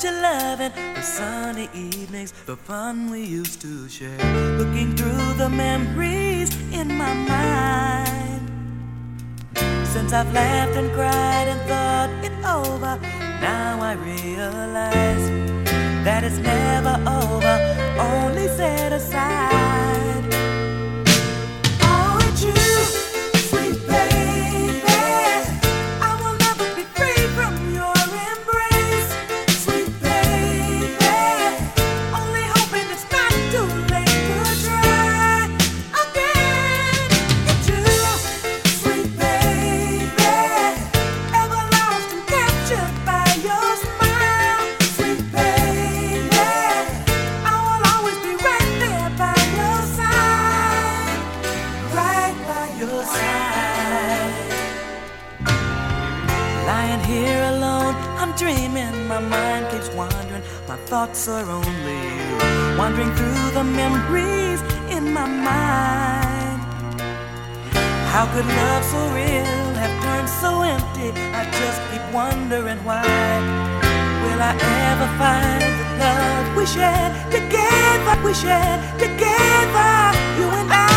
the sunny evenings, the fun we used to share. Looking through the memories in my mind. Since I've laughed and cried and thought it over, now I realize that it's never over, only set aside. Thoughts are only wandering through the memories in my mind. How could love so real have turned so empty? I just keep wondering why. Will I ever find the love we shared together? We shared together, you and I.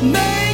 you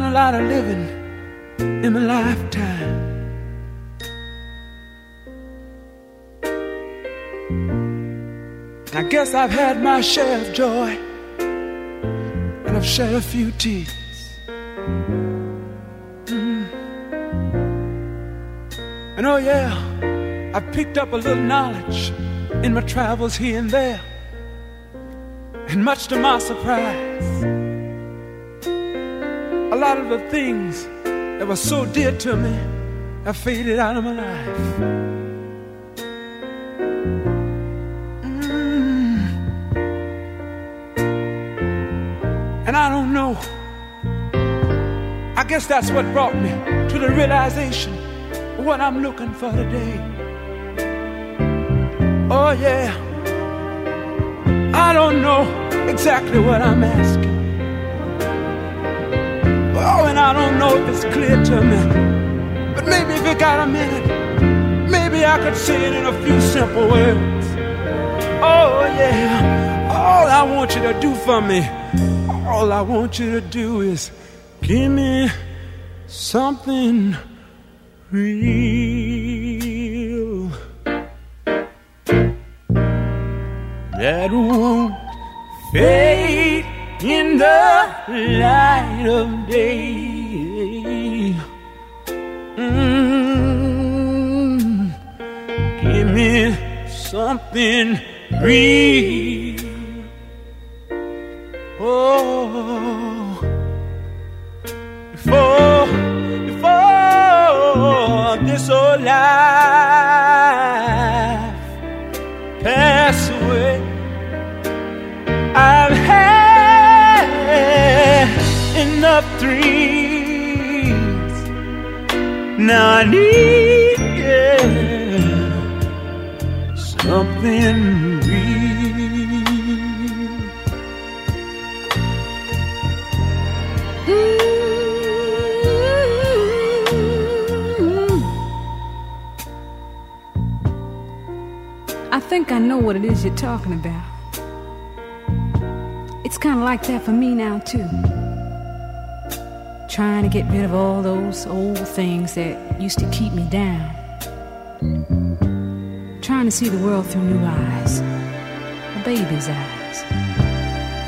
done a lot of living in my lifetime. I guess I've had my share of joy, and I've shed a few tears. Mm. And oh, yeah, I've picked up a little knowledge in my travels here and there. And much to my surprise, a lot of the things that were so dear to me have faded out of my life. Mm. And I don't know. I guess that's what brought me to the realization of what I'm looking for today. Oh, yeah. I don't know exactly what I'm asking. Oh, and I don't know if it's clear to me. But maybe if you got a minute, maybe I could say it in a few simple words. Oh, yeah. All I want you to do for me, all I want you to do is give me something real that won't fade in the light of day. Mm, give me something real. Oh, before, before this old life dreams. Now I need yeah, something real. I think I know what it is you're talking about. It's kind of like that for me now, too. Trying to get rid of all those old things that used to keep me down. Trying to see the world through new eyes, a baby's eyes.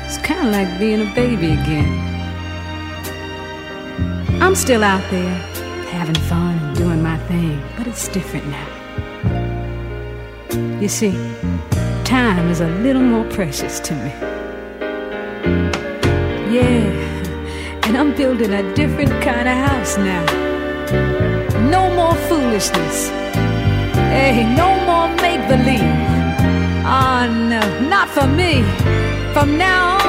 It's kind of like being a baby again. I'm still out there, having fun and doing my thing, but it's different now. You see, time is a little more precious to me. Building a different kind of house now. No more foolishness. Hey, no more make believe. Oh ah, no, not for me. From now on,